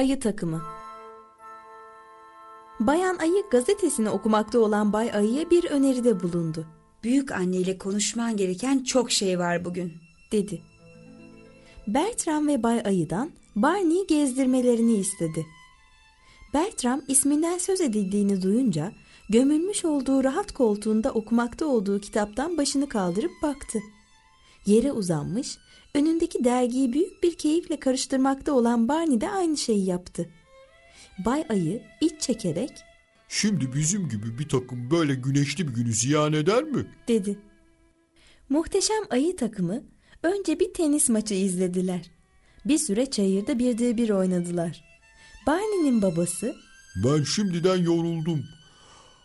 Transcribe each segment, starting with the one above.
Ayı Takımı Bayan Ayı gazetesini okumakta olan Bay Ayı'ya bir öneride bulundu. Büyük anneyle konuşman gereken çok şey var bugün. dedi. Bertram ve Bay Ayı'dan Barney'i gezdirmelerini istedi. Bertram isminden söz edildiğini duyunca gömülmüş olduğu rahat koltuğunda okumakta olduğu kitaptan başını kaldırıp baktı. Yere uzanmış, önündeki dergiyi büyük bir keyifle karıştırmakta olan Barney de aynı şeyi yaptı. Bay Ayı iç çekerek Şimdi bizim gibi bir takım böyle güneşli bir günü ziyan eder mi? dedi. Muhteşem Ayı takımı önce bir tenis maçı izlediler. Bir süre çayırda bir de bir oynadılar. Barney'nin babası Ben şimdiden yoruldum.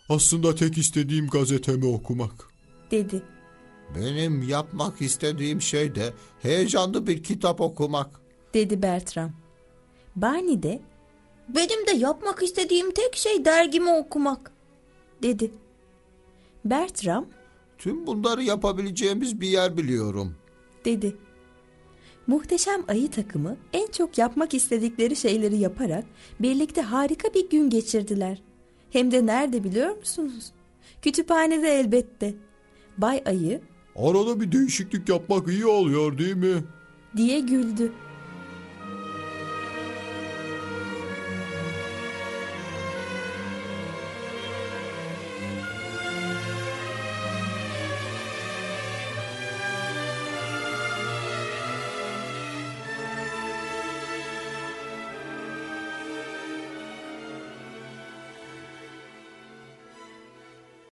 Aslında tek istediğim gazetemi okumak. dedi. Benim yapmak istediğim şey de heyecanlı bir kitap okumak. dedi Bertram. Barney de benim de yapmak istediğim tek şey dergimi okumak dedi. Bertram Tüm bunları yapabileceğimiz bir yer biliyorum. dedi. Muhteşem ayı takımı en çok yapmak istedikleri şeyleri yaparak birlikte harika bir gün geçirdiler. Hem de nerede biliyor musunuz? Kütüphanede elbette. Bay Ayı Arada bir değişiklik yapmak iyi oluyor değil mi? diye güldü.